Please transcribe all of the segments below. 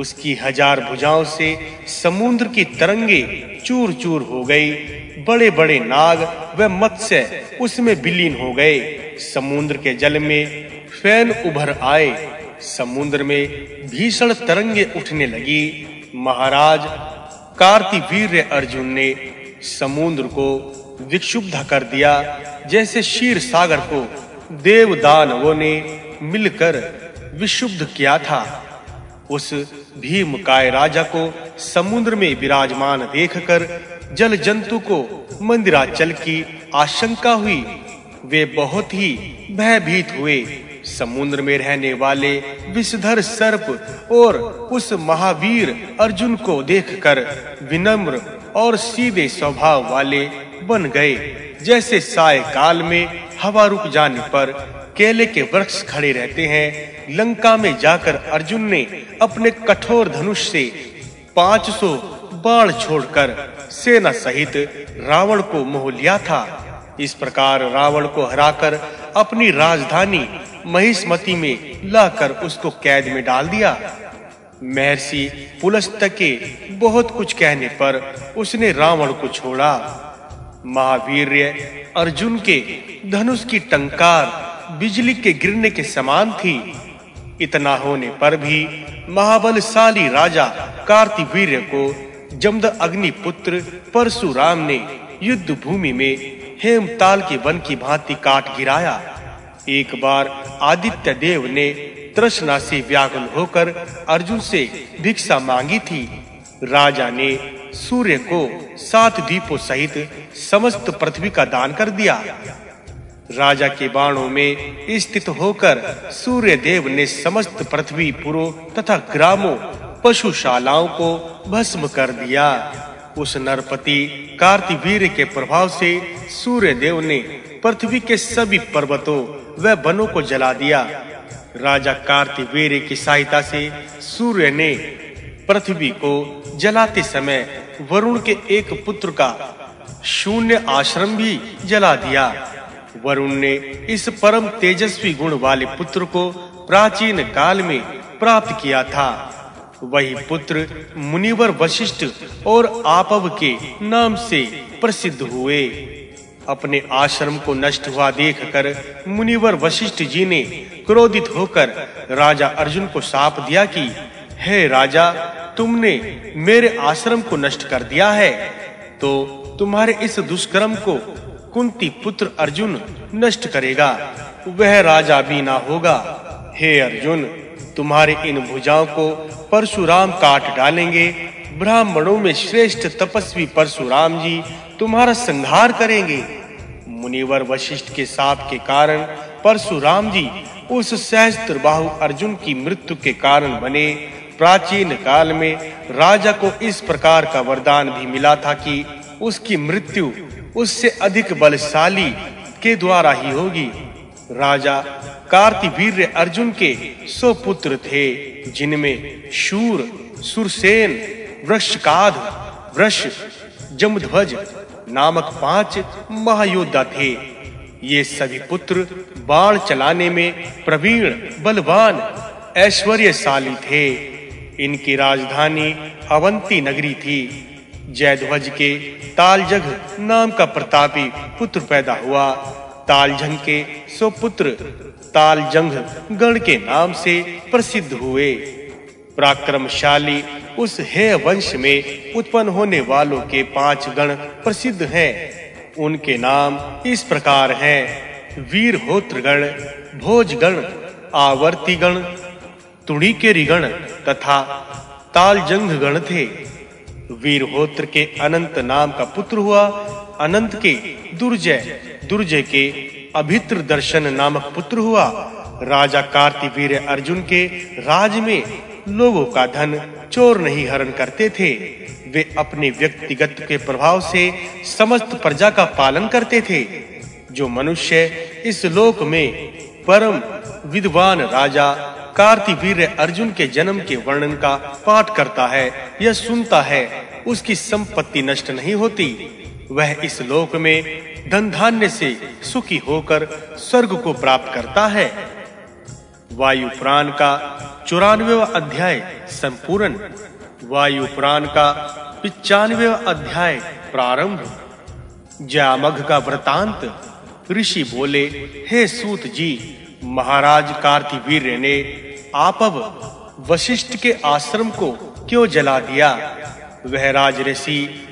उसकी हज़ार भुजाओं से समुद्र की तरंगे चूर-चूर हो गई। बड़े-बड़े नाग व मत्स्य उसमें विलीन हो गए। समुद्र के जल में फ़ैन उभर आए। समुद्र में भीषण तरंगे उठने लगी। महाराज कार्तिवीर्य अर्जुन ने समुद्र को विक्षुब्ध कर दिया। जैसे शीर सागर को देव दानवों ने मिलकर विशुद्ध किया था। उस भीमकाय राजा को समुद्र में विराजमान देखकर जल जंतु को मंदिराचल की आशंका हुई। वे बहुत ही भयभीत हुए। समुद्र में रहने वाले विषधर सर्प और उस महावीर अर्जुन को देखकर विनम्र और सीधे स्वभाव वाले बन गए। जैसे साय काल में हवा रुक जाने पर केले के वृक्ष खड़े रहते हैं। लंका में जाकर अर्जुन ने अपने कठोर धनुष से 500 बाण छोड़कर सेना सहित रावण को मोह लिया था। इस प्रकार रावण को हराकर अपनी राजधानी महिष्मति में लाकर उसको कैद में डाल दिया। महर्षि पुलस्त्य के बहुत कुछ कहने पर उसने रावण को छोड़ा। महावीर अर्जुन के धनुष की टंकार बिजली के गिरने के समान थी। इतना होने पर भी महाबलशाली राजा कार्तिवीर्य को जमद अग्निपुत्र परशुराम ने युद्ध भूमि में हेमताल के वन की भांति काट गिराया। एक बार आदित्य देव ने तृष्णा से व्याकुल होकर अर्जुन से भिक्षा मांगी थी। राजा ने सूर्य को सात दीपों सहित समस्त पृथ्वी का दान कर दिया। राजा के बाणों में स्थित होकर सूर्य देव ने समस्त पृथ्वी पुरो तथा ग्रामों, पशुशालाओं को भस्म कर दिया। उस नरपति कार्तिवीर के प्रभाव से सूर्य देव ने पृथ्वी के सभी पर्वतों व वनों को जला दिया। राजा कार्तिवीर की सहायता से सूर्य ने पृथ्वी को जलाते समय वरुण के एक पुत्र का शून्य आश्रम भी जला दिया। वरुण ने इस परम तेजस्वी गुण वाले पुत्र को प्राचीन काल में प्राप्त किया था। वही पुत्र मुनिवर वशिष्ठ और आपव के नाम से प्रसिद्ध हुए। अपने आश्रम को नष्ट हुआ देखकर मुनिवर वशिष्ठ जी ने क्रोधित होकर राजा अर्जुन को साप दिया कि, हे राजा, तुमने मेरे आश्रम को नष्ट कर दिया है। तो तुम्हारे इस दुष्कर्म को कुंती पुत्र अर्जुन नष्ट करेगा। वह राजा भी ना होगा। हे अर्जुन, तुम्हारे इन भुजाओं को परशुराम काट डालेंगे। ब्राह्मणों में श्रेष्ठ तपस्वी परशुराम जी तुम्हारा संहार करेंगे। मुनिवर वशिष्ठ के साप के कारण परशुराम जी उस सहस्त्र बाहु अर्जुन की मृत्यु के कारण बने। प्राचीन काल में राजा को इस प्रकार का वरदान भी मिला था कि उसकी मृत्यु उससे अधिक बलशाली के द्वारा ही होगी। राजा कार्तिवीर्य अर्जुन के सौ पुत्र थे, जिनमें शूर, सुरसेन वृषकाद वृष जमध्वज नामक पाँच महायोद्धा थे। ये सभी पुत्र बाण चलाने में प्रवीण, बलवान, ऐश्वर्यशाली थे। इनकी राजधानी अवंती नगरी थी। जयध्वज के तालजग नाम का प्रतापी पुत्र पैदा हुआ। तालजंग के सुपुत्र तालजंग गण के नाम से प्रसिद्ध हुए। पराक्रमशाली उस हे वंश में उत्पन्न होने वालों के पाँच गण प्रसिद्ध हैं। उनके नाम इस प्रकार हैं। वीरहोत्र गण भोजगण, आवर्तीगण तुणिकेरी गण तथा तालजंग गण थे। वीरहोत्र के अनंत नाम का पुत्र हुआ, अनंत के दुर्जय दुर्जय के अभित्र दर्शन नामक पुत्र हुआ। राजा कार्तिवीर अर्जुन के राज में लोगों का धन चोर नहीं हरण करते थे। वे अपने व्यक्तिगत के प्रभाव से समस्त प्रजा का पालन करते थे। जो मनुष्य इस लोक में परम विद्वान राजा कार्तिवीर्य अर्जुन के जन्म के वर्णन का पाठ करता है या सुनता है, उसकी संपत्ति नष्ट नहीं होती। वह इस लोक में धन धान्य से सुखी होकर स्वर्ग को प्राप्त करता है। वायु प्राण का चौरानवे अध्याय संपूर्ण। वायु पुराण का पिचानवे अध्याय प्रारंभ। जामघ का वृतांत। ऋषि बोले, हे सूत जी महाराज कार्तिवीर्य ने आप अब वशिष्ठ के आश्रम को क्यों जला दिया? वह राज ऋषि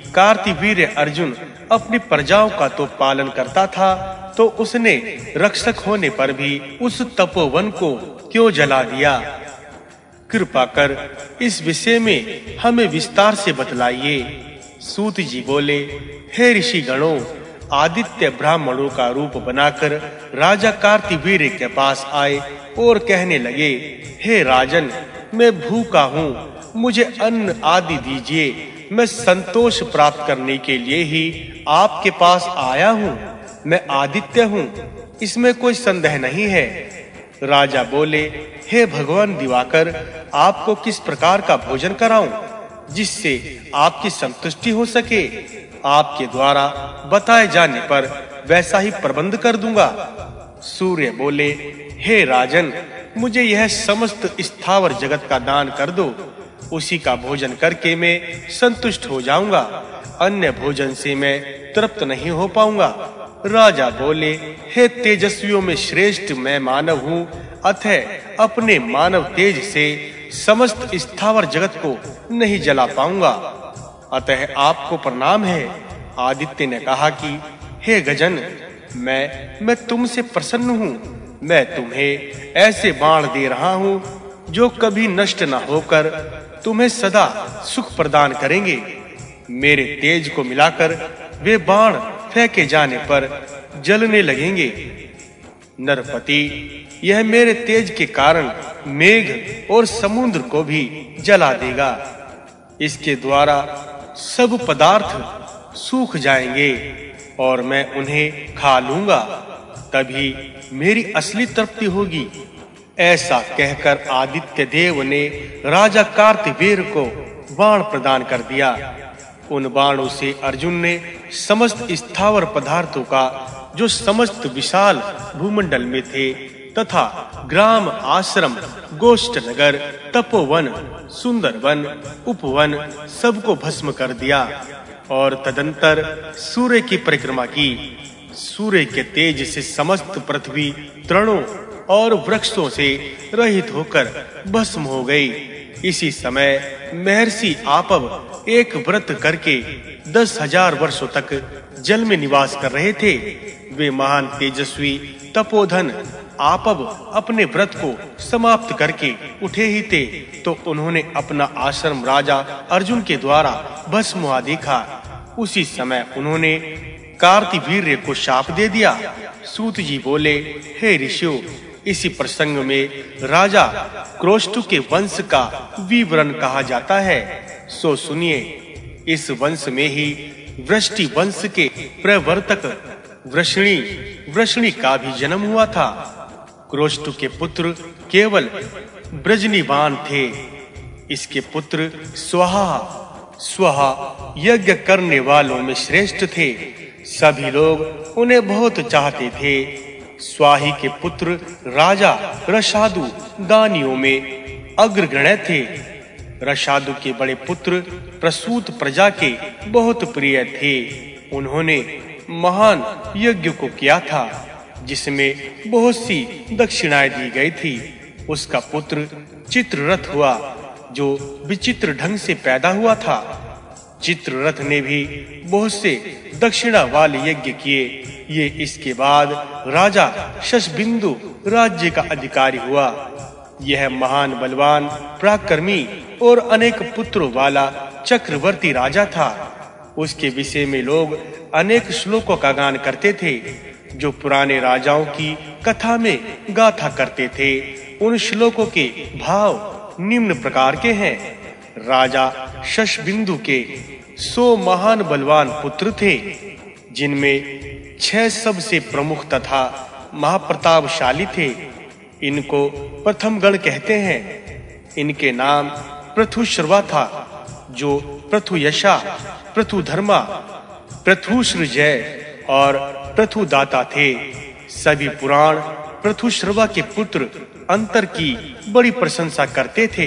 अर्जुन अपनी प्रजाओं का तो पालन करता था तो उसने रक्षक होने पर भी उस तपोवन को क्यों जला दिया? कृपा कर इस विषय में हमें विस्तार से बतलाइए। सूत जी बोले, हे ऋषि गणों आदित्य ब्राह्मणों का रूप बनाकर राजा कार्तिवीर्य के पास आए और कहने लगे, हे राजन, मैं भूखा हूँ, मुझे अन्न आदि दीजिए। मैं संतोष प्राप्त करने के लिए ही आपके पास आया हूँ। मैं आदित्य हूँ, इसमें कोई संदेह नहीं है। राजा बोले, हे भगवान दिवाकर, आपको किस प्रकार का भोजन कराऊं? जिससे आपकी संतुष्टि हो सके। आपके द्वारा बताए जाने पर वैसा ही प्रबंध कर दूँगा। सूर्य बोले, हे राजन, मुझे यह समस्त स्थावर जगत का दान कर दो। उसी का भोजन करके मैं संतुष्ट हो जाऊँगा। अन्य भोजन से मैं तृप्त नहीं हो पाऊँगा। राजा बोले, हे तेजस्वियों में श्रेष्ठ मैं मानव हूँ। अतः अपने मानव तेज से समस्त स्थावर जगत को नहीं जला पाऊँगा। अतः आपको प्रणाम है। आदित्य ने कहा कि, हे गजन, मैं मैं तुमसे प्रसन्न हूँ। मैं तुम्हें ऐसे बाण दे रहा हूँ, जो कभी नष्ट न होकर तुम्हें सदा सुख प्रदान करेंगे। मेरे तेज को मिलाकर वे बाण फेंके जाने पर जलने लगेंगे। नरपति, यह मेरे तेज के कारण मेघ और समुद्र को भी जला देगा। इसके द्वारा सब पदार्थ सूख जाएँगे और मैं उन्हें खा लूँगा। तभी मेरी असली तृप्ति होगी। ऐसा कहकर आदित्य देव ने राजा कार्तिवीर को बाण प्रदान कर दिया। उन बाणों से अर्जुन ने समस्त स्थावर पदार्थों का, जो समस्त विशाल भूमंडल में थे तथा ग्राम आश्रम, गोष्ठ नगर, तपोवन सुंदर वन उपवन सबको भस्म कर दिया और तदंतर सूर्य की परिक्रमा की। सूर्य के तेज से समस्त पृथ्वी तृणों और वृक्षों से रहित होकर भस्म हो गई। इसी समय महर्षि आपव एक व्रत करके दस हज़ार वर्षों तक जल में निवास कर रहे थे। वे महान तेजस्वी, तपोधन आपव अपने व्रत को समाप्त करके उठे ही थे तो उन्होंने अपना आश्रम राजा अर्जुन के द्वारा भस्म देखा। उसी समय उन्होंने कार्तिवीर्य को शाप दे दिया। सूत जी बोले, हे ऋषियों, इसी प्रसंग में राजा क्रोष्टु के वंश का विवरण कहा जाता है। सो सुनिए, इस वंश में ही वृष्टि वंश के प्रवर्तक वृषणी वृषणी का भी जन्म हुआ था। क्रोष्टु के पुत्र केवल ब्रजनीवान थे। इसके पुत्र स्वाहा स्वाहा यज्ञ करने वालों में श्रेष्ठ थे। सभी लोग उन्हें बहुत चाहते थे। स्वाही के पुत्र राजा रशादु दानियों में अग्रगण्य थे। रशादु के बड़े पुत्र प्रसूत प्रजा के बहुत प्रिय थे। उन्होंने महान यज्ञ को किया था। जिसमें बहुत सी दक्षिणाएँ दी गई थी। उसका पुत्र चित्ररथ हुआ, जो विचित्र ढंग से पैदा हुआ था। चित्ररथ ने भी बहुत से दक्षिणा वाले यज्ञ किए। ये इसके बाद राजा शशबिंदु राज्य का अधिकारी हुआ। यह महान बलवान, पराक्रमी और अनेक पुत्रों वाला चक्रवर्ती राजा था। उसके विषय में लोग अनेक श्लोकों का गान करते थे। जो पुराने राजाओं की कथा में गाथा करते थे, उन श्लोकों के भाव निम्न प्रकार के हैं। राजा शशबिंदु के सो महान बलवान पुत्र थे, जिनमें छह सबसे प्रमुख तथा महाप्रतापशाली थे। इनको प्रथम गण कहते हैं। इनके नाम प्रथुश्रवा था, जो प्रथु यशा प्रथु धर्मा प्रथुश्रजय और प्रथु दाता थे। सभी पुराण प्रथु प्रथुश्रवा के पुत्र अंतर की बड़ी प्रशंसा करते थे।